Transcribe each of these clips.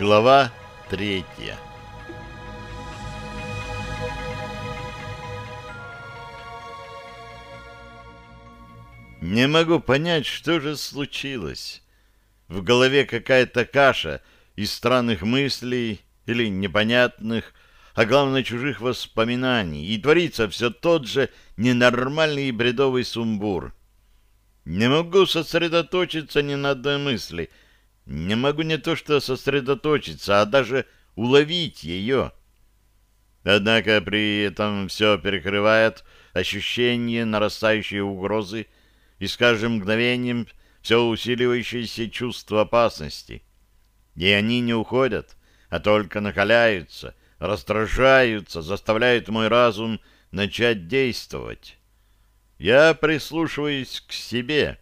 Глава третья Не могу понять, что же случилось. В голове какая-то каша из странных мыслей или непонятных, а главное чужих воспоминаний, и творится все тот же ненормальный и бредовый сумбур. Не могу сосредоточиться ни на одной мысли, не могу не то что сосредоточиться, а даже уловить ее. Однако при этом все перекрывает ощущение нарастающей угрозы и с каждым мгновением все усиливающееся чувство опасности. И они не уходят, а только накаляются, раздражаются, заставляют мой разум начать действовать. Я прислушиваюсь к себе.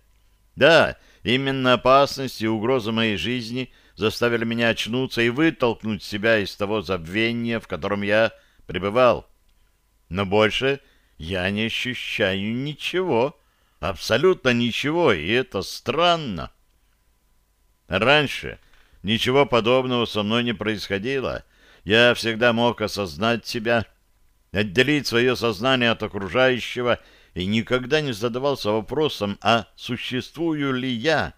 Да, именно опасность и угроза моей жизни заставили меня очнуться и вытолкнуть себя из того забвения, в котором я пребывал. Но больше я не ощущаю ничего, абсолютно ничего, и это странно. Раньше ничего подобного со мной не происходило, я всегда мог осознать себя, отделить свое сознание от окружающего и никогда не задавался вопросом, а существую ли я.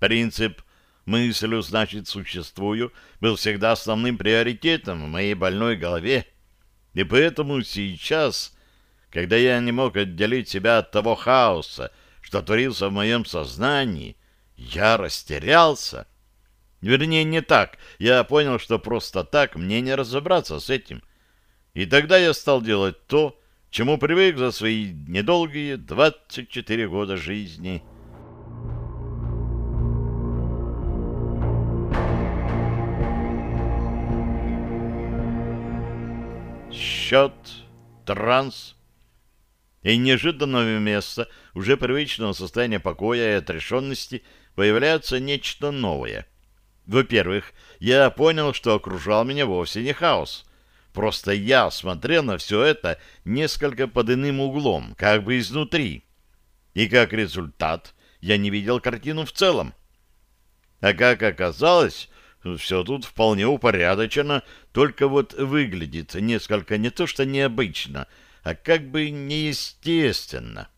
Принцип «мыслю, значит, существую» был всегда основным приоритетом в моей больной голове. И поэтому сейчас, когда я не мог отделить себя от того хаоса, что творился в моем сознании, я растерялся. Вернее, не так. Я понял, что просто так мне не разобраться с этим. И тогда я стал делать то, чему привык за свои недолгие 24 года жизни. Счет, транс и неожиданно вместо уже привычного состояния покоя и отрешенности появляется нечто новое — во-первых, я понял, что окружал меня вовсе не хаос. Просто я смотрел на все это несколько под иным углом, как бы изнутри. И как результат я не видел картину в целом. А как оказалось, все тут вполне упорядочено, только вот выглядит несколько не то что необычно, а как бы неестественно.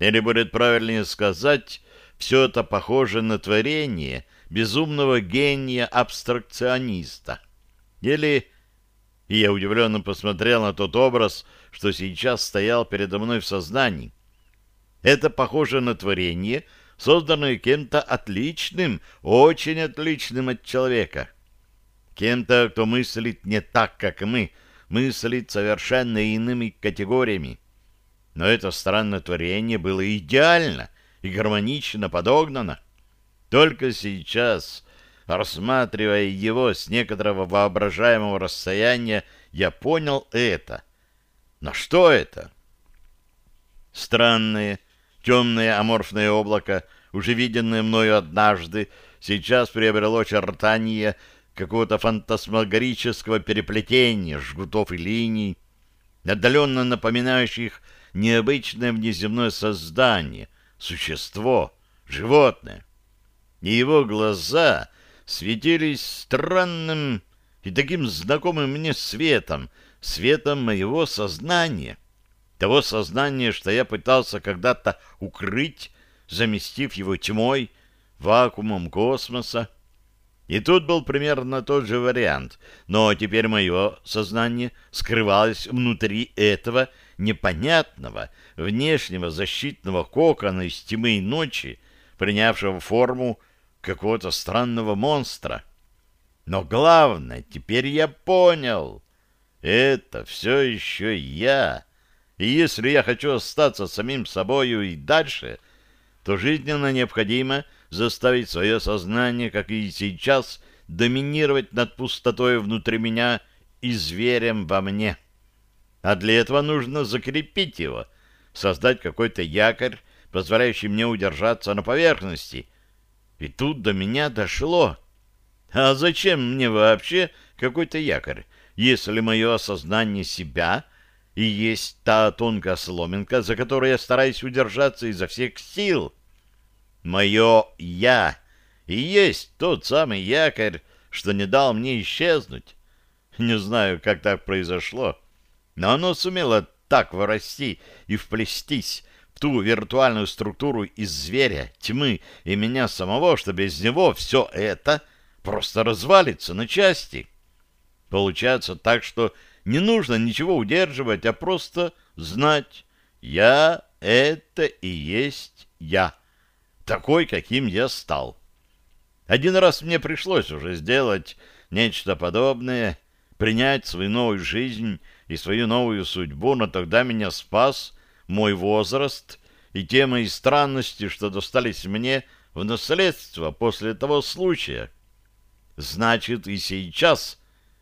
Или будет правильнее сказать, все это похоже на творение — безумного гения-абстракциониста. Или... И я удивленно посмотрел на тот образ, что сейчас стоял передо мной в сознании. Это похоже на творение, созданное кем-то отличным, очень отличным от человека. Кем-то, кто мыслит не так, как мы, мыслит совершенно иными категориями. Но это странное творение было идеально и гармонично подогнано. Только сейчас, рассматривая его с некоторого воображаемого расстояния, я понял это. Но что это? Странное, темное аморфное облако, уже виденное мною однажды, сейчас приобрело чертания какого-то фантасмагорического переплетения жгутов и линий, отдаленно напоминающих необычное внеземное создание, существо, животное и его глаза светились странным и таким знакомым мне светом, светом моего сознания, того сознания, что я пытался когда-то укрыть, заместив его тьмой, вакуумом космоса. И тут был примерно тот же вариант, но теперь мое сознание скрывалось внутри этого непонятного внешнего защитного кокона из тьмы и ночи, принявшего форму какого-то странного монстра. Но главное, теперь я понял, это все еще я. И если я хочу остаться самим собою и дальше, то жизненно необходимо заставить свое сознание, как и сейчас, доминировать над пустотой внутри меня и зверем во мне. А для этого нужно закрепить его, создать какой-то якорь, позволяющий мне удержаться на поверхности — и тут до меня дошло. А зачем мне вообще какой-то якорь, если мое осознание себя и есть та тонкая соломинка, за которой я стараюсь удержаться изо всех сил? Мое «я» и есть тот самый якорь, что не дал мне исчезнуть. Не знаю, как так произошло, но оно сумело так вырасти и вплестись ту виртуальную структуру из зверя, тьмы и меня самого, что без него все это просто развалится на части. Получается так, что не нужно ничего удерживать, а просто знать, я — это и есть я, такой, каким я стал. Один раз мне пришлось уже сделать нечто подобное, принять свою новую жизнь и свою новую судьбу, но тогда меня спас мой возраст и те мои странности, что достались мне в наследство после того случая. Значит, и сейчас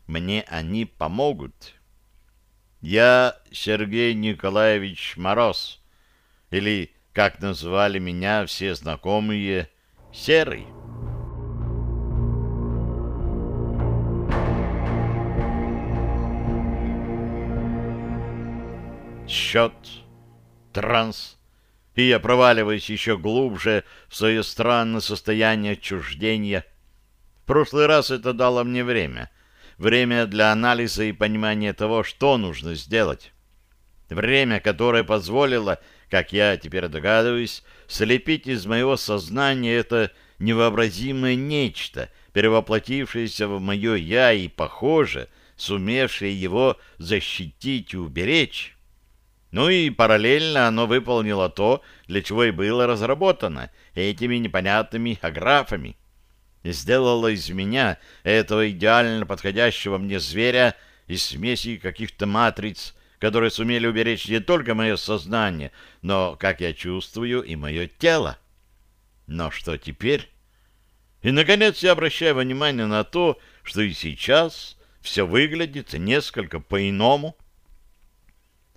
мне они помогут. Я Сергей Николаевич Мороз, или, как назвали меня все знакомые, Серый. счет, транс, и я проваливаюсь еще глубже в свое странное состояние отчуждения. В прошлый раз это дало мне время. Время для анализа и понимания того, что нужно сделать. Время, которое позволило, как я теперь догадываюсь, слепить из моего сознания это невообразимое нечто, перевоплотившееся в мое «я» и, похоже, сумевшее его защитить и уберечь. Ну и параллельно оно выполнило то, для чего и было разработано этими непонятными аграфами. Сделало из меня, этого идеально подходящего мне зверя, из смеси каких-то матриц, которые сумели уберечь не только мое сознание, но, как я чувствую, и мое тело. Но что теперь? И, наконец, я обращаю внимание на то, что и сейчас все выглядит несколько по-иному,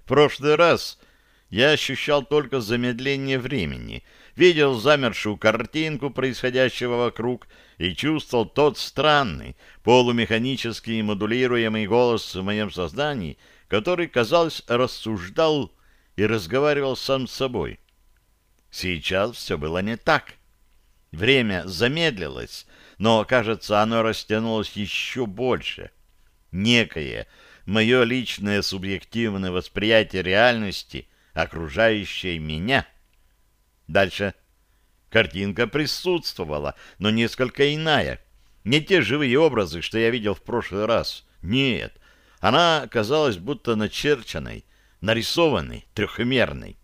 в прошлый раз я ощущал только замедление времени, видел замершую картинку происходящего вокруг и чувствовал тот странный, полумеханический модулируемый голос в моем сознании, который, казалось, рассуждал и разговаривал сам с собой. Сейчас все было не так. Время замедлилось, но, кажется, оно растянулось еще больше. Некое мое личное субъективное восприятие реальности, окружающей меня. Дальше. Картинка присутствовала, но несколько иная. Не те живые образы, что я видел в прошлый раз. Нет, она казалась будто начерченной, нарисованной, трехмерной,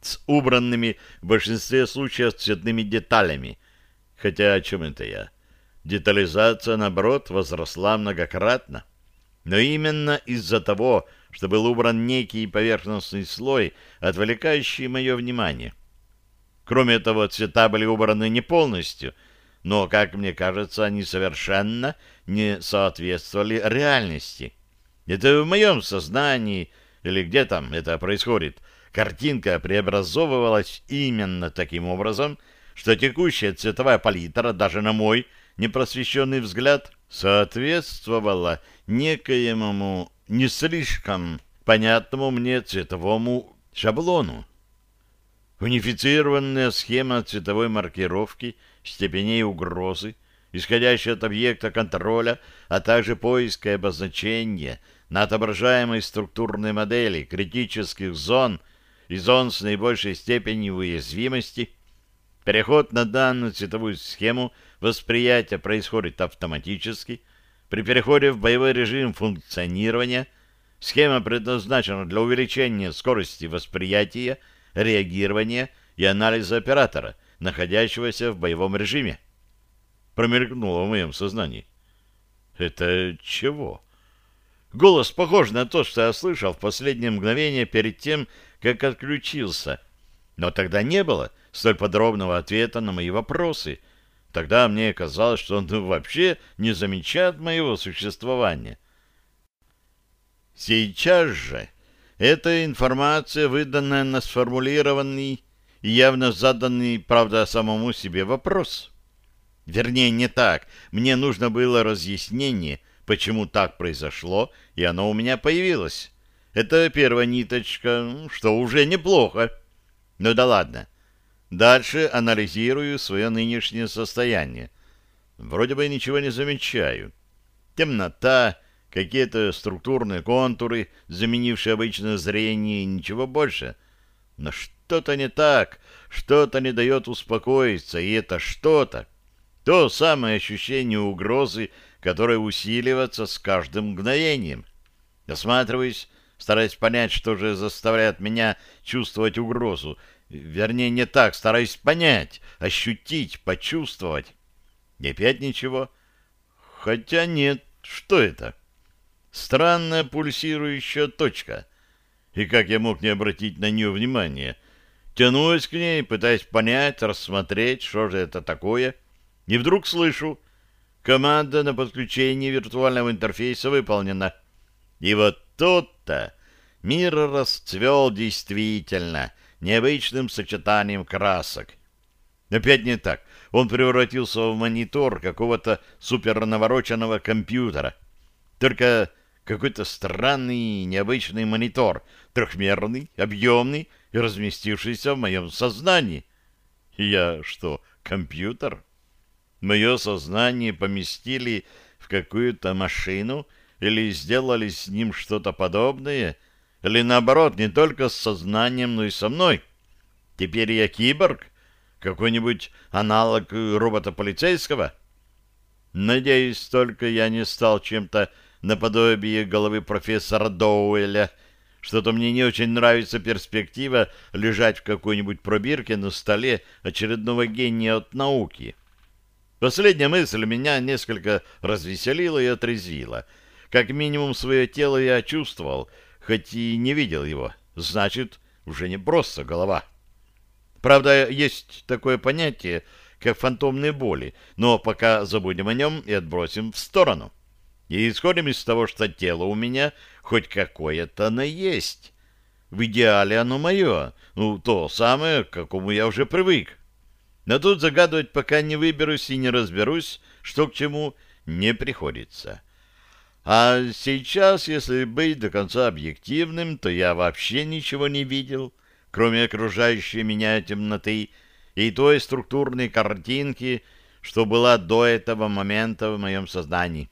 с убранными в большинстве случаев цветными деталями. Хотя о чем это я? Детализация, наоборот, возросла многократно. Но именно из-за того, что был убран некий поверхностный слой, отвлекающий мое внимание. Кроме того, цвета были убраны не полностью, но, как мне кажется, они совершенно не соответствовали реальности. Это в моем сознании, или где там это происходит, картинка преобразовывалась именно таким образом, что текущая цветовая палитра, даже на мой непросвещенный взгляд, соответствовала некоему не слишком понятному мне цветовому шаблону. Унифицированная схема цветовой маркировки степеней угрозы, исходящая от объекта контроля, а также поиска и обозначения на отображаемой структурной модели критических зон и зон с наибольшей степенью уязвимости. Переход на данную цветовую схему восприятия происходит автоматически – при переходе в боевой режим функционирования схема предназначена для увеличения скорости восприятия, реагирования и анализа оператора, находящегося в боевом режиме. Промелькнуло в моем сознании. Это чего? Голос похож на то, что я слышал в последнее мгновение перед тем, как отключился. Но тогда не было столь подробного ответа на мои вопросы — Тогда мне казалось, что он вообще не замечает моего существования. Сейчас же эта информация, выданная на сформулированный и явно заданный, правда, самому себе вопрос. Вернее, не так. Мне нужно было разъяснение, почему так произошло, и оно у меня появилось. Это первая ниточка, что уже неплохо. Ну да ладно. Дальше анализирую свое нынешнее состояние. вроде бы ничего не замечаю. Темнота, какие-то структурные контуры, заменившие обычное зрение, ничего больше. Но что-то не так, что-то не дает успокоиться, и это что-то то самое ощущение угрозы, которое усиливается с каждым мгновением. Осматриваюсь, стараясь понять, что же заставляет меня чувствовать угрозу. Вернее, не так, стараюсь понять, ощутить, почувствовать. И опять ничего. Хотя нет, что это? Странная пульсирующая точка. И как я мог не обратить на нее внимания? Тянусь к ней, пытаясь понять, рассмотреть, что же это такое. И вдруг слышу, команда на подключение виртуального интерфейса выполнена. И вот тут-то мир расцвел действительно необычным сочетанием красок. Опять не так. Он превратился в монитор какого-то супернавороченного компьютера. Только какой-то странный, необычный монитор, трехмерный, объемный и разместившийся в моем сознании. Я что, компьютер? Мое сознание поместили в какую-то машину или сделали с ним что-то подобное, или наоборот, не только с сознанием, но и со мной. Теперь я киборг, какой-нибудь аналог робота полицейского. Надеюсь, только я не стал чем-то наподобие головы профессора Доуэля. Что-то мне не очень нравится перспектива лежать в какой-нибудь пробирке на столе очередного гения от науки. Последняя мысль меня несколько развеселила и отрезвила. Как минимум свое тело я чувствовал, хоть и не видел его. Значит, уже не просто голова. Правда, есть такое понятие, как фантомные боли, но пока забудем о нем и отбросим в сторону. И исходим из того, что тело у меня хоть какое-то оно есть. В идеале оно мое, ну, то самое, к какому я уже привык. Но тут загадывать, пока не выберусь и не разберусь, что к чему, не приходится. А сейчас, если быть до конца объективным, то я вообще ничего не видел, кроме окружающей меня темноты и той структурной картинки, что была до этого момента в моем сознании.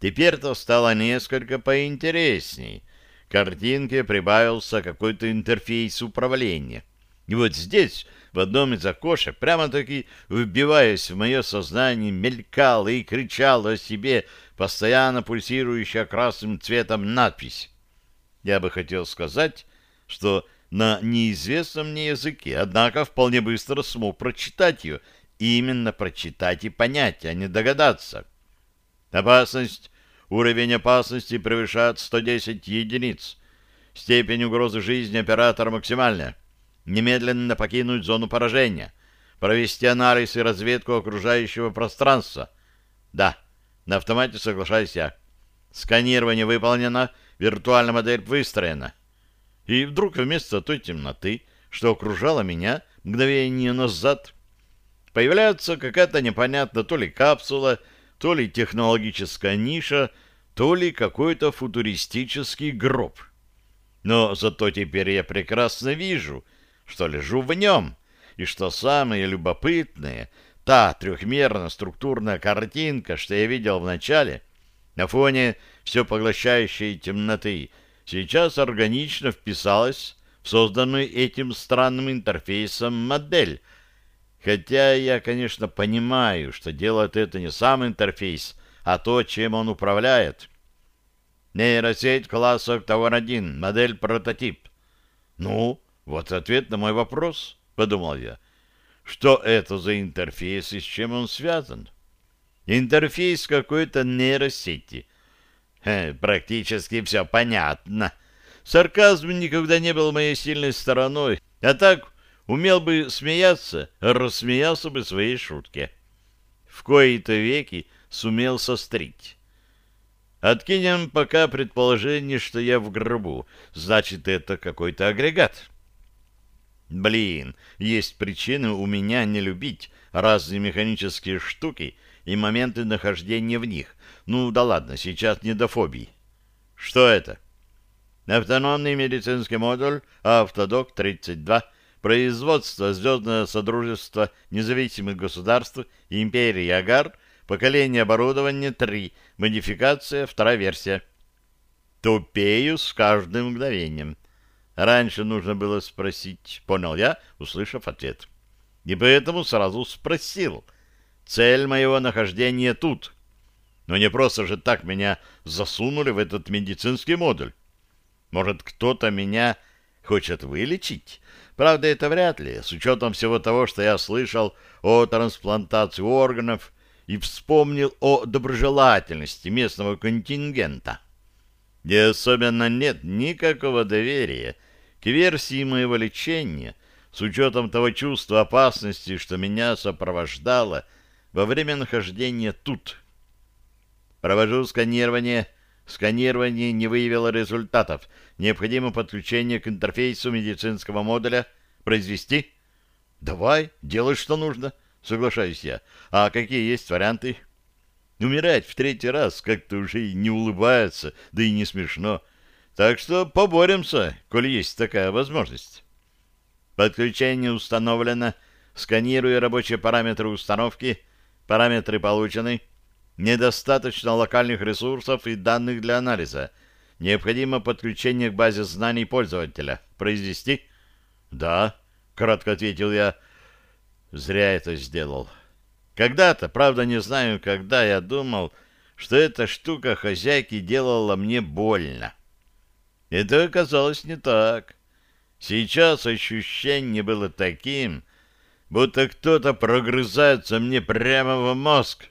Теперь-то стало несколько поинтересней. К картинке прибавился какой-то интерфейс управления. И вот здесь в одном из окошек, прямо-таки вбиваясь в мое сознание, мелькала и кричала о себе постоянно пульсирующая красным цветом надпись. Я бы хотел сказать, что на неизвестном мне языке, однако вполне быстро смог прочитать ее, именно прочитать и понять, а не догадаться. Опасность, уровень опасности превышает 110 единиц. Степень угрозы жизни оператора максимальная немедленно покинуть зону поражения, провести анализ и разведку окружающего пространства. Да, на автомате соглашаюсь я. Сканирование выполнено, виртуальная модель выстроена. И вдруг вместо той темноты, что окружала меня мгновение назад, появляется какая-то непонятная то ли капсула, то ли технологическая ниша, то ли какой-то футуристический гроб. Но зато теперь я прекрасно вижу — что лежу в нем, и что самое любопытное, та трехмерно-структурная картинка, что я видел вначале, на фоне все поглощающей темноты, сейчас органично вписалась в созданную этим странным интерфейсом модель. Хотя я, конечно, понимаю, что делает это не сам интерфейс, а то, чем он управляет. Нейросеть класса Товар-1, модель прототип. Ну, вот ответ на мой вопрос, подумал я. Что это за интерфейс и с чем он связан? Интерфейс какой-то нейросети. Хе, практически все понятно. Сарказм никогда не был моей сильной стороной, а так умел бы смеяться, рассмеялся бы своей шутке. В кои-то веки сумел сострить. Откинем пока предположение, что я в гробу. Значит, это какой-то агрегат. Блин, есть причины у меня не любить разные механические штуки и моменты нахождения в них. Ну да ладно, сейчас не до фобий. Что это? Автономный медицинский модуль «Автодок-32», производство Звездное Содружество Независимых Государств Империи Агар Поколение оборудования 3. Модификация, вторая версия. Тупею с каждым мгновением. Раньше нужно было спросить, понял я, услышав ответ. И поэтому сразу спросил. Цель моего нахождения тут. Но не просто же так меня засунули в этот медицинский модуль. Может, кто-то меня хочет вылечить? Правда, это вряд ли, с учетом всего того, что я слышал о трансплантации органов и вспомнил о доброжелательности местного контингента. И особенно нет никакого доверия версии моего лечения, с учетом того чувства опасности, что меня сопровождало во время нахождения тут. Провожу сканирование. Сканирование не выявило результатов. Необходимо подключение к интерфейсу медицинского модуля. Произвести? Давай, делай, что нужно. — соглашаюсь я. А какие есть варианты? Умирать в третий раз как-то уже и не улыбается, да и не смешно. Так что поборемся, коли есть такая возможность. Подключение установлено. Сканирую рабочие параметры установки. Параметры получены. Недостаточно локальных ресурсов и данных для анализа. Необходимо подключение к базе знаний пользователя. Произвести? Да, кратко ответил я. Зря это сделал. Когда-то, правда не знаю, когда я думал, что эта штука хозяйки делала мне больно. Это оказалось не так. Сейчас ощущение было таким, будто кто-то прогрызается мне прямо в мозг.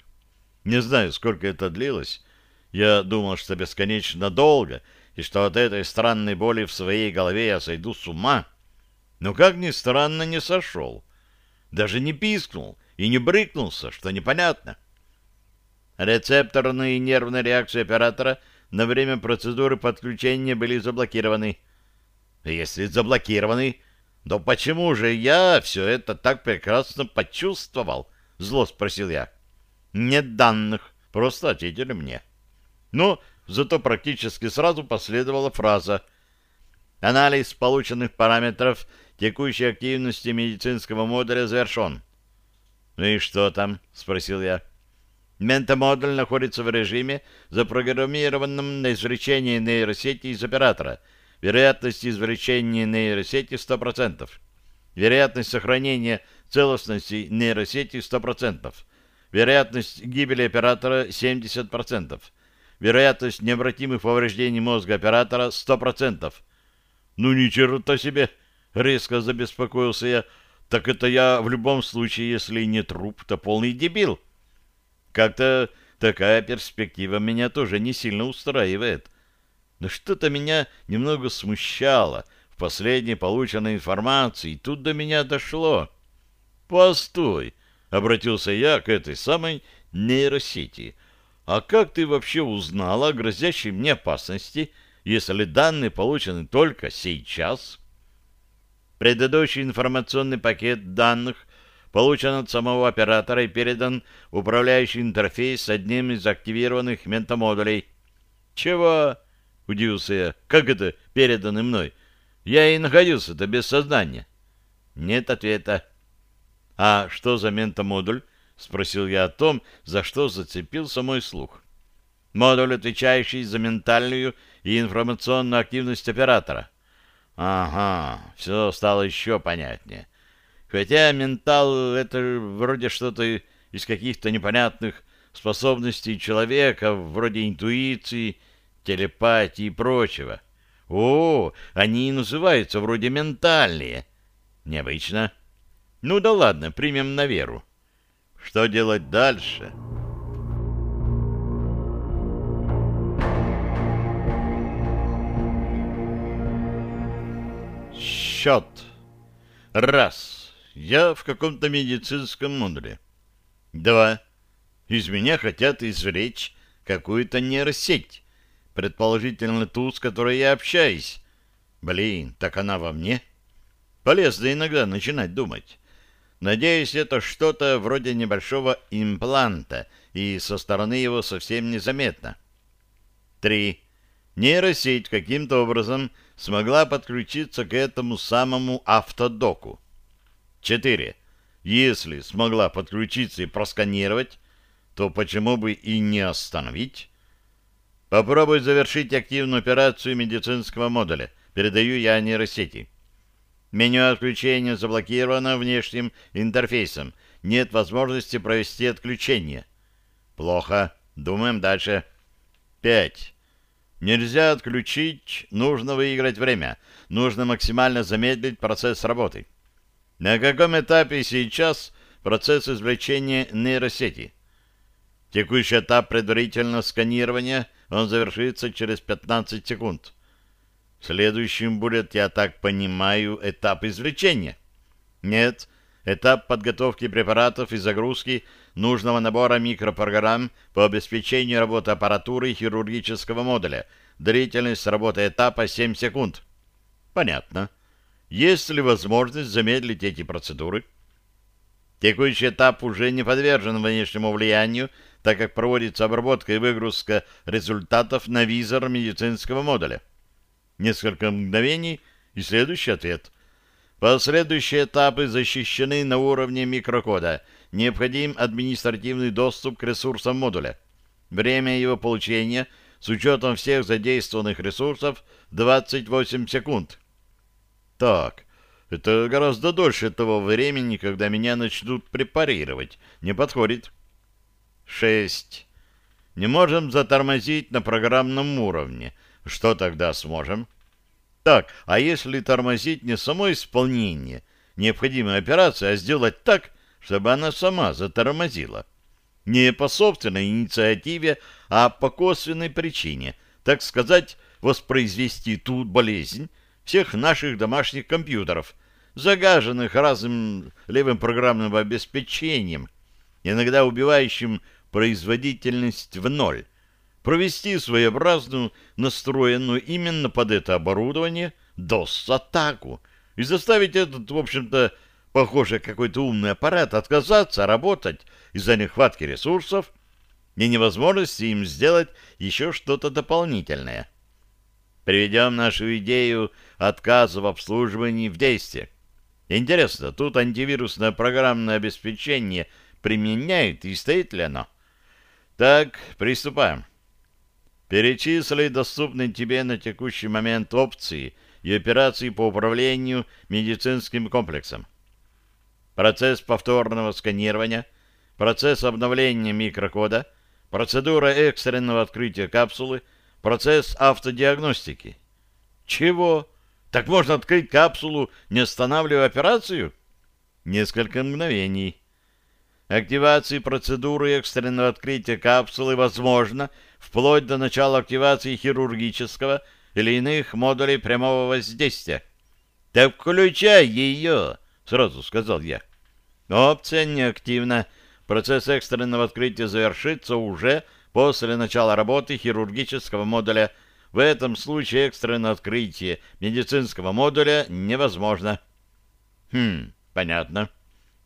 Не знаю, сколько это длилось. Я думал, что бесконечно долго, и что от этой странной боли в своей голове я сойду с ума. Но, как ни странно, не сошел даже не пискнул и не брыкнулся, что непонятно. Рецепторные и нервные реакции оператора на время процедуры подключения были заблокированы. Если заблокированы, то почему же я все это так прекрасно почувствовал? Зло спросил я. Нет данных, просто ответили мне. Но зато практически сразу последовала фраза «Анализ полученных параметров текущей активности медицинского модуля завершен. — Ну и что там? — спросил я. Ментомодуль находится в режиме, запрограммированном на извлечение нейросети из оператора. Вероятность извлечения нейросети 100%. Вероятность сохранения целостности нейросети 100%. Вероятность гибели оператора 70%. Вероятность необратимых повреждений мозга оператора 100%. Ну ни черта себе! Резко забеспокоился я. Так это я в любом случае, если не труп, то полный дебил. Как-то такая перспектива меня тоже не сильно устраивает. Но что-то меня немного смущало в последней полученной информации, и тут до меня дошло. «Постой!» — обратился я к этой самой нейросети. «А как ты вообще узнала о грозящей мне опасности, если данные получены только сейчас?» Предыдущий информационный пакет данных получен от самого оператора и передан управляющий интерфейс с одним из активированных ментомодулей. «Чего?» — удивился я. «Как это переданы мной? Я и находился-то без сознания». «Нет ответа». «А что за ментомодуль?» — спросил я о том, за что зацепился мой слух. «Модуль, отвечающий за ментальную и информационную активность оператора». Ага, все стало еще понятнее. Хотя ментал — это вроде что-то из каких-то непонятных способностей человека, вроде интуиции, телепатии и прочего. О, они и называются вроде ментальные. Необычно. Ну да ладно, примем на веру. Что делать дальше?» счет. Раз. Я в каком-то медицинском модуле. Два. Из меня хотят извлечь какую-то нейросеть, предположительно ту, с которой я общаюсь. Блин, так она во мне? Полезно иногда начинать думать. Надеюсь, это что-то вроде небольшого импланта, и со стороны его совсем незаметно. Три. Нейросеть каким-то образом смогла подключиться к этому самому автодоку. 4. Если смогла подключиться и просканировать, то почему бы и не остановить? Попробуй завершить активную операцию медицинского модуля. Передаю я нейросети. Меню отключения заблокировано внешним интерфейсом. Нет возможности провести отключение. Плохо. Думаем дальше. Пять. Нельзя отключить, нужно выиграть время. Нужно максимально замедлить процесс работы. На каком этапе сейчас процесс извлечения нейросети? Текущий этап предварительного сканирования, он завершится через 15 секунд. Следующим будет, я так понимаю, этап извлечения. Нет, этап подготовки препаратов и загрузки нужного набора микропрограмм по обеспечению работы аппаратуры хирургического модуля. Длительность работы этапа 7 секунд. Понятно. Есть ли возможность замедлить эти процедуры? Текущий этап уже не подвержен внешнему влиянию, так как проводится обработка и выгрузка результатов на визор медицинского модуля. Несколько мгновений и следующий ответ. Последующие этапы защищены на уровне микрокода. Необходим административный доступ к ресурсам модуля. Время его получения с учетом всех задействованных ресурсов 28 секунд. Так, это гораздо дольше того времени, когда меня начнут препарировать. Не подходит. 6. Не можем затормозить на программном уровне. Что тогда сможем? Так, а если тормозить не само исполнение необходимой операции, а сделать так, чтобы она сама затормозила? Не по собственной инициативе, а по косвенной причине. Так сказать, воспроизвести ту болезнь всех наших домашних компьютеров, загаженных разным левым программным обеспечением, иногда убивающим производительность в ноль, провести своеобразную, настроенную именно под это оборудование, DOS-атаку и заставить этот, в общем-то, похоже, какой-то умный аппарат отказаться работать из-за нехватки ресурсов и невозможности им сделать еще что-то дополнительное. Приведем нашу идею отказа в обслуживании в действие. Интересно, тут антивирусное программное обеспечение применяют и стоит ли оно? Так, приступаем. Перечисли доступные тебе на текущий момент опции и операции по управлению медицинским комплексом. Процесс повторного сканирования, процесс обновления микрокода, процедура экстренного открытия капсулы, процесс автодиагностики. Чего? Так можно открыть капсулу, не останавливая операцию? Несколько мгновений. Активации процедуры экстренного открытия капсулы возможно вплоть до начала активации хирургического или иных модулей прямого воздействия. «Так включай ее!» — сразу сказал я. «Опция неактивна. Процесс экстренного открытия завершится уже после начала работы хирургического модуля. В этом случае экстренное открытие медицинского модуля невозможно». «Хм, понятно.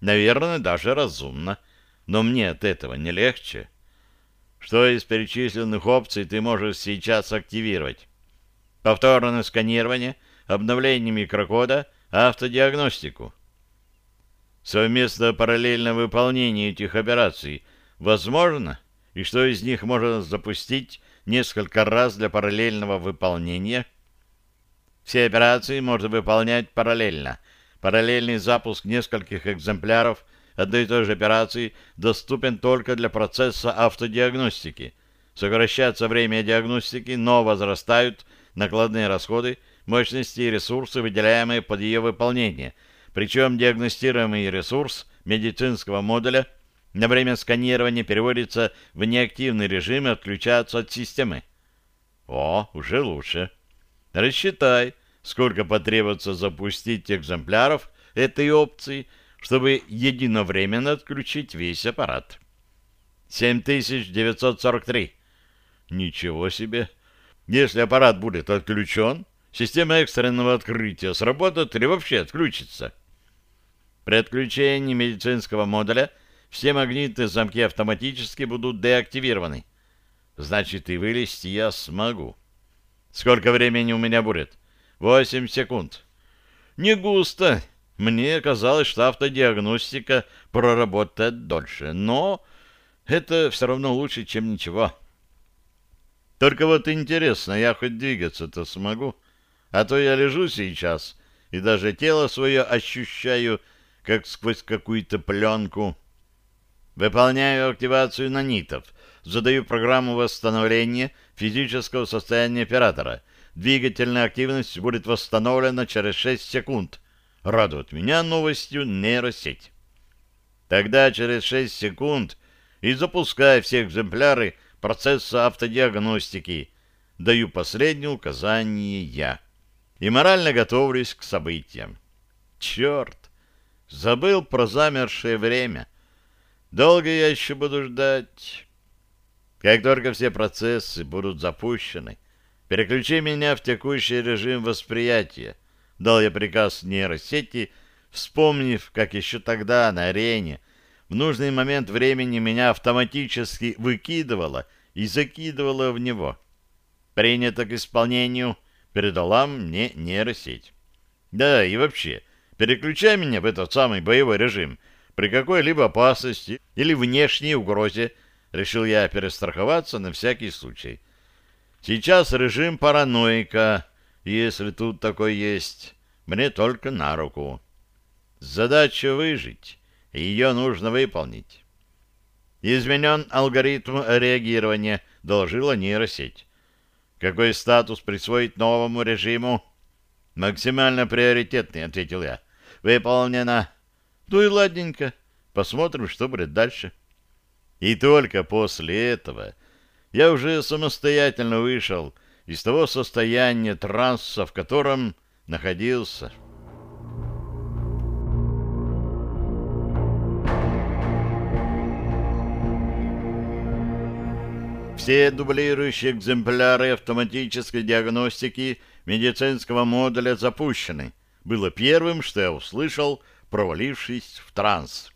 Наверное, даже разумно. Но мне от этого не легче». Что из перечисленных опций ты можешь сейчас активировать? Повторное сканирование, обновление микрокода, автодиагностику. Совместно параллельное выполнение этих операций возможно? И что из них можно запустить несколько раз для параллельного выполнения? Все операции можно выполнять параллельно. Параллельный запуск нескольких экземпляров – одной и той же операции доступен только для процесса автодиагностики. Сокращается время диагностики, но возрастают накладные расходы, мощности и ресурсы, выделяемые под ее выполнение. Причем диагностируемый ресурс медицинского модуля на время сканирования переводится в неактивный режим и отключается от системы. О, уже лучше. Рассчитай, сколько потребуется запустить экземпляров этой опции – чтобы единовременно отключить весь аппарат. 7943. Ничего себе! Если аппарат будет отключен, система экстренного открытия сработает или вообще отключится. При отключении медицинского модуля все магнитные замки автоматически будут деактивированы. Значит, и вылезти я смогу. Сколько времени у меня будет? Восемь секунд. Не густо, мне казалось, что автодиагностика проработает дольше, но это все равно лучше, чем ничего. Только вот интересно, я хоть двигаться-то смогу? А то я лежу сейчас и даже тело свое ощущаю, как сквозь какую-то пленку. Выполняю активацию нанитов, задаю программу восстановления физического состояния оператора. Двигательная активность будет восстановлена через 6 секунд. Радует меня новостью нейросеть. Тогда через 6 секунд и запускаю все экземпляры процесса автодиагностики. Даю последнее указание я. И морально готовлюсь к событиям. Черт! Забыл про замершее время. Долго я еще буду ждать. Как только все процессы будут запущены, переключи меня в текущий режим восприятия. Дал я приказ нейросети, вспомнив, как еще тогда на арене в нужный момент времени меня автоматически выкидывало и закидывало в него. Принято к исполнению, передала мне нейросеть. Да, и вообще, переключай меня в этот самый боевой режим при какой-либо опасности или внешней угрозе, решил я перестраховаться на всякий случай. Сейчас режим параноика, если тут такой есть, мне только на руку. Задача выжить ее нужно выполнить. Изменен алгоритм реагирования, доложила нейросеть. Какой статус присвоить новому режиму? Максимально приоритетный, ответил я. Выполнено. Ну и ладненько. Посмотрим, что будет дальше. И только после этого я уже самостоятельно вышел из того состояния транса, в котором находился. Все дублирующие экземпляры автоматической диагностики медицинского модуля запущены. Было первым, что я услышал, провалившись в транс.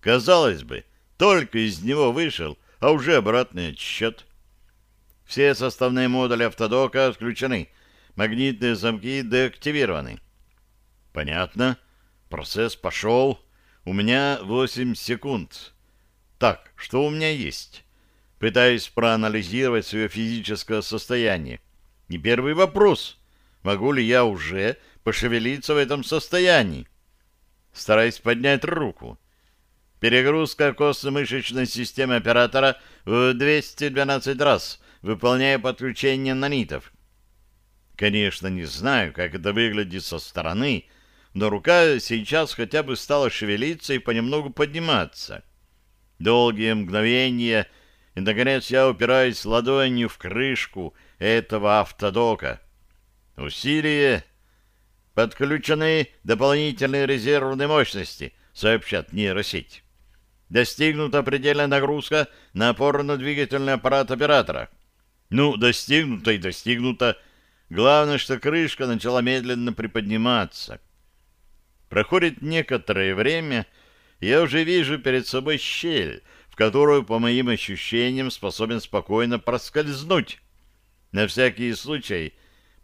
Казалось бы, только из него вышел, а уже обратный отсчет. Все составные модули автодока отключены, магнитные замки деактивированы. Понятно. Процесс пошел. У меня 8 секунд. Так, что у меня есть? пытаясь проанализировать свое физическое состояние. Не первый вопрос. Могу ли я уже пошевелиться в этом состоянии? Стараясь поднять руку. Перегрузка костно-мышечной системы оператора в 212 раз, выполняя подключение нанитов. Конечно, не знаю, как это выглядит со стороны, но рука сейчас хотя бы стала шевелиться и понемногу подниматься. Долгие мгновения и, наконец, я упираюсь ладонью в крышку этого автодока. Усилие. Подключены дополнительные резервные мощности, сообщат нейросеть. Достигнута предельная нагрузка на опорно-двигательный аппарат оператора. Ну, достигнуто и достигнуто. Главное, что крышка начала медленно приподниматься. Проходит некоторое время, я уже вижу перед собой щель, в которую, по моим ощущениям, способен спокойно проскользнуть. На всякий случай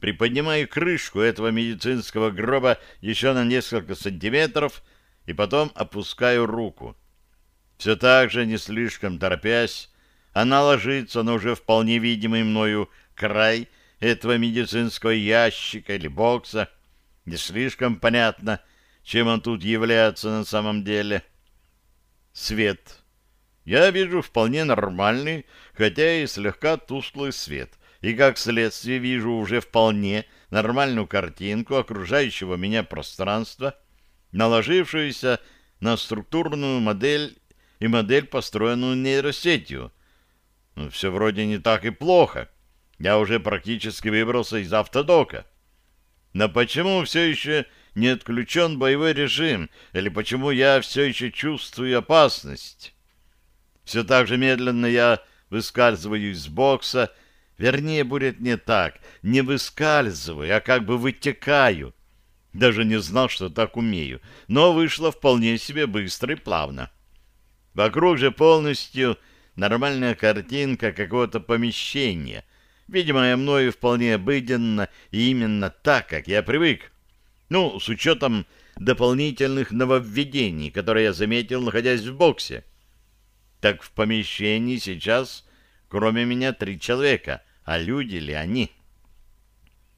приподнимаю крышку этого медицинского гроба еще на несколько сантиметров и потом опускаю руку. Все так же, не слишком торопясь, она ложится на уже вполне видимый мною край этого медицинского ящика или бокса. Не слишком понятно, чем он тут является на самом деле. Свет я вижу вполне нормальный, хотя и слегка тусклый свет, и как следствие вижу уже вполне нормальную картинку окружающего меня пространства, наложившуюся на структурную модель и модель, построенную нейросетью. Ну, все вроде не так и плохо. Я уже практически выбрался из автодока. Но почему все еще не отключен боевой режим? Или почему я все еще чувствую опасность? Все так же медленно я выскальзываю из бокса, вернее, будет не так, не выскальзываю, а как бы вытекаю. Даже не знал, что так умею, но вышло вполне себе быстро и плавно. Вокруг же полностью нормальная картинка какого-то помещения, видимо, мною вполне обыденно и именно так, как я привык. Ну, с учетом дополнительных нововведений, которые я заметил, находясь в боксе. Так в помещении сейчас, кроме меня, три человека. А люди ли они?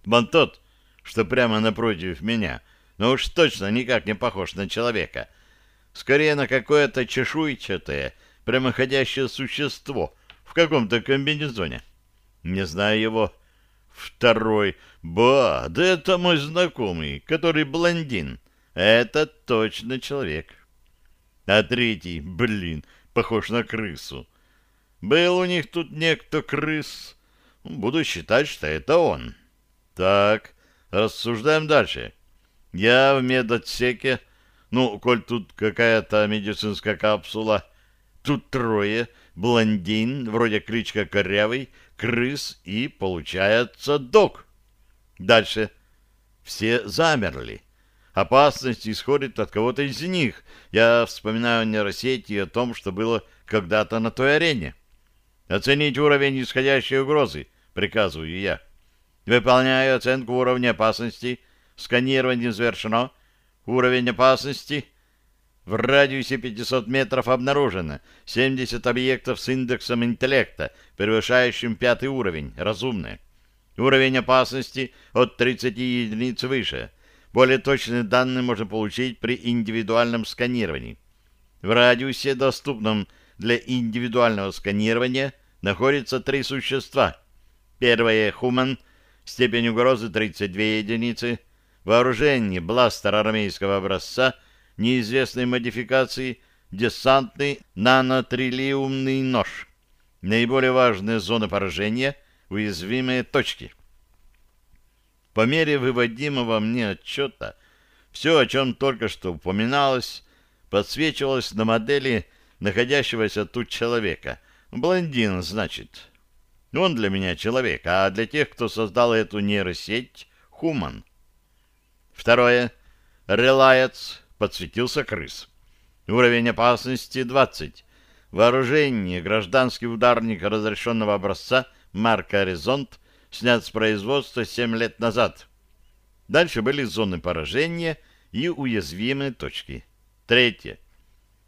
Вон тот, что прямо напротив меня, но уж точно никак не похож на человека. Скорее на какое-то чешуйчатое, прямоходящее существо в каком-то комбинезоне. Не знаю его. Второй. Ба, да это мой знакомый, который блондин. Это точно человек. А третий, блин, похож на крысу. Был у них тут некто крыс. Буду считать, что это он. Так, рассуждаем дальше. Я в медотсеке. Ну, коль тут какая-то медицинская капсула. Тут трое. Блондин, вроде кличка Корявый, крыс и, получается, док. Дальше. Все замерли. Опасность исходит от кого-то из них. Я вспоминаю нейросети о том, что было когда-то на той арене. Оценить уровень исходящей угрозы, приказываю я. Выполняю оценку уровня опасности. Сканирование завершено. Уровень опасности в радиусе 500 метров обнаружено 70 объектов с индексом интеллекта, превышающим пятый уровень, разумные. Уровень опасности от 30 единиц выше. Более точные данные можно получить при индивидуальном сканировании. В радиусе, доступном для индивидуального сканирования, находятся три существа. Первое — Хуман, степень угрозы 32 единицы, вооружение бластер армейского образца — неизвестной модификации десантный нанотрилиумный нож. Наиболее важные зоны поражения — уязвимые точки. По мере выводимого мне отчета, все, о чем только что упоминалось, подсвечивалось на модели находящегося тут человека. Блондин, значит. Он для меня человек, а для тех, кто создал эту нейросеть, хуман. Второе. Релаец подсветился крыс. Уровень опасности 20. Вооружение. Гражданский ударник разрешенного образца марка «Горизонт» снят с производства 7 лет назад. Дальше были зоны поражения и уязвимые точки. Третье.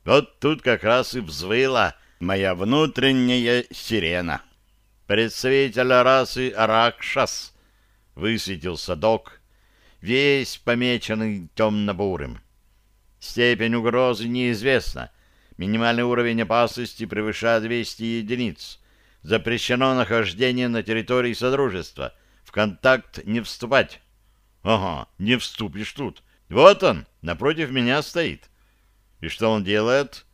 Вот тут как раз и взвыла моя внутренняя сирена. Представитель расы Аракшас высветился док, весь помеченный темно-бурым. Степень угрозы неизвестна. Минимальный уровень опасности превышает 200 единиц. Запрещено нахождение на территории Содружества. В контакт не вступать. Ага, не вступишь тут. Вот он, напротив меня стоит. И что он делает?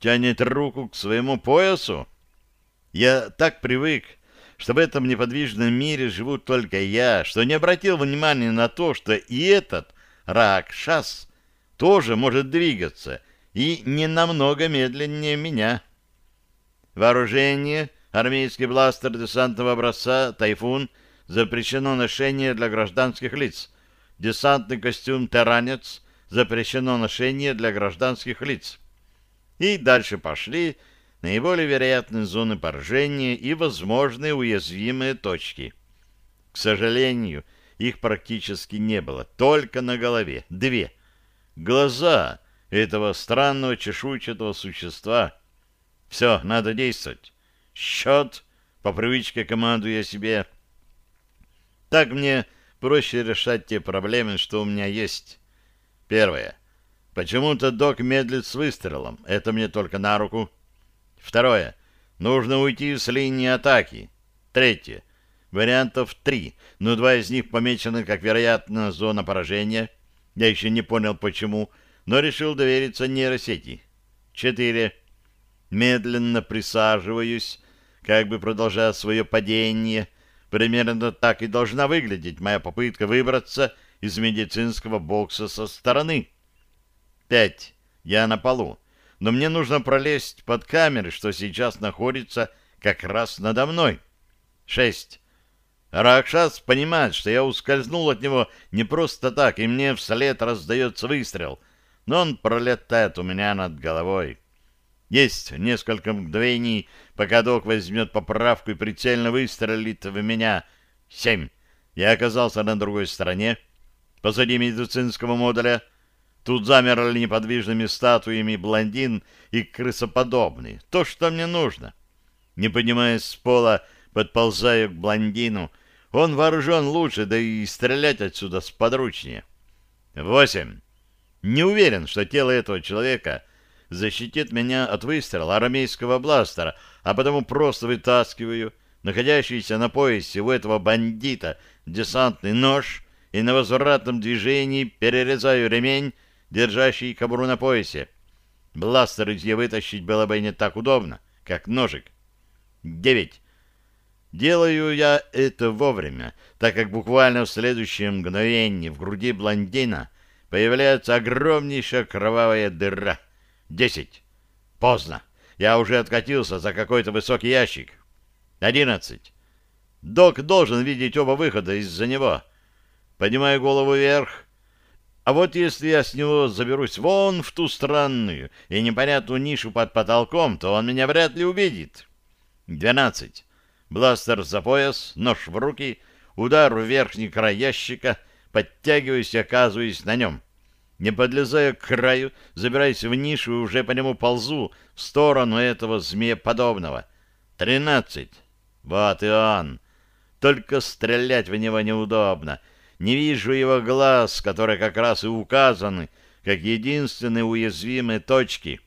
Тянет руку к своему поясу. Я так привык, что в этом неподвижном мире живут только я, что не обратил внимания на то, что и этот Ракшас тоже может двигаться и не намного медленнее меня. Вооружение, армейский бластер десантного образца «Тайфун» запрещено ношение для гражданских лиц. Десантный костюм «Таранец» запрещено ношение для гражданских лиц. И дальше пошли наиболее вероятные зоны поражения и возможные уязвимые точки. К сожалению, их практически не было, только на голове, две – глаза этого странного чешуйчатого существа. Все, надо действовать. Счет, по привычке командую я себе. Так мне проще решать те проблемы, что у меня есть. Первое. Почему-то док медлит с выстрелом. Это мне только на руку. Второе. Нужно уйти с линии атаки. Третье. Вариантов три, но два из них помечены как вероятная зона поражения — я еще не понял, почему, но решил довериться нейросети. Четыре. Медленно присаживаюсь, как бы продолжая свое падение. Примерно так и должна выглядеть моя попытка выбраться из медицинского бокса со стороны. Пять. Я на полу. Но мне нужно пролезть под камеры, что сейчас находится как раз надо мной. Шесть. Ракшас понимает, что я ускользнул от него не просто так, и мне вслед раздается выстрел, но он пролетает у меня над головой. Есть несколько мгновений, пока док возьмет поправку и прицельно выстрелит в меня. Семь. Я оказался на другой стороне, позади медицинского модуля. Тут замерли неподвижными статуями блондин и крысоподобный. То, что мне нужно. Не поднимаясь с пола, подползаю к блондину. Он вооружен лучше, да и стрелять отсюда сподручнее. Восемь. Не уверен, что тело этого человека защитит меня от выстрела арамейского бластера, а потому просто вытаскиваю находящийся на поясе у этого бандита десантный нож и на возвратном движении перерезаю ремень, держащий кобуру на поясе. Бластер из нее вытащить было бы не так удобно, как ножик. Девять. Делаю я это вовремя, так как буквально в следующее мгновение в груди блондина появляется огромнейшая кровавая дыра. Десять. Поздно. Я уже откатился за какой-то высокий ящик. Одиннадцать. Док должен видеть оба выхода из-за него. Поднимаю голову вверх. А вот если я с него заберусь вон в ту странную и непонятную нишу под потолком, то он меня вряд ли увидит. Двенадцать. Бластер за пояс, нож в руки, удар в верхний край ящика, подтягиваюсь и оказываюсь на нем. Не подлезая к краю, забираюсь в нишу и уже по нему ползу в сторону этого змееподобного. Тринадцать. Вот и он. Только стрелять в него неудобно. Не вижу его глаз, которые как раз и указаны, как единственные уязвимые точки.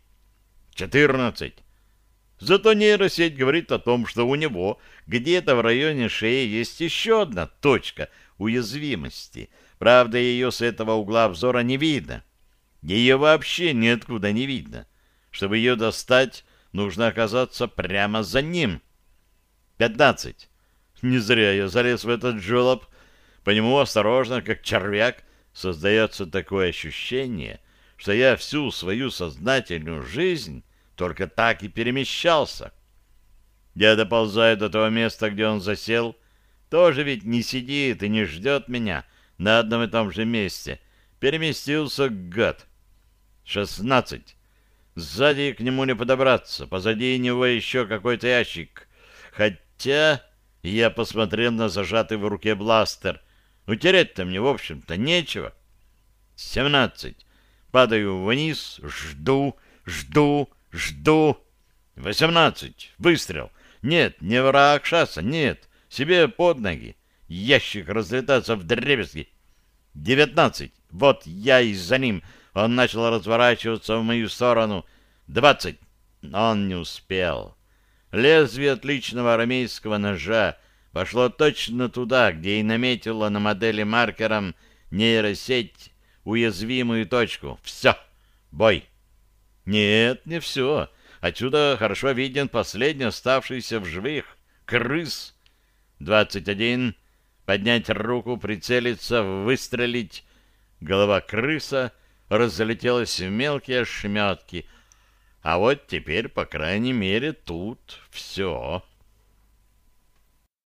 Четырнадцать. Зато нейросеть говорит о том, что у него где-то в районе шеи есть еще одна точка уязвимости. Правда, ее с этого угла взора не видно. Ее вообще ниоткуда не видно. Чтобы ее достать, нужно оказаться прямо за ним. Пятнадцать. Не зря я залез в этот жолоб. По нему осторожно, как червяк, создается такое ощущение, что я всю свою сознательную жизнь только так и перемещался. Я доползаю до того места, где он засел, тоже ведь не сидит и не ждет меня на одном и том же месте. Переместился гад. Шестнадцать. Сзади к нему не подобраться, позади него еще какой-то ящик. Хотя я посмотрел на зажатый в руке бластер. Утереть-то мне, в общем-то, нечего. Семнадцать. Падаю вниз, жду, жду, Жду. Восемнадцать. Выстрел. Нет, не враг шасса, нет. Себе под ноги. Ящик разлетается в дребезги. Девятнадцать. Вот я и за ним. Он начал разворачиваться в мою сторону. Двадцать. Он не успел. Лезвие отличного арамейского ножа пошло точно туда, где и наметило на модели маркером нейросеть уязвимую точку. Все. Бой. Нет, не все. Отсюда хорошо виден последний оставшийся в живых. Крыс. Двадцать один. Поднять руку, прицелиться, выстрелить. Голова крыса разлетелась в мелкие ошметки. А вот теперь, по крайней мере, тут все.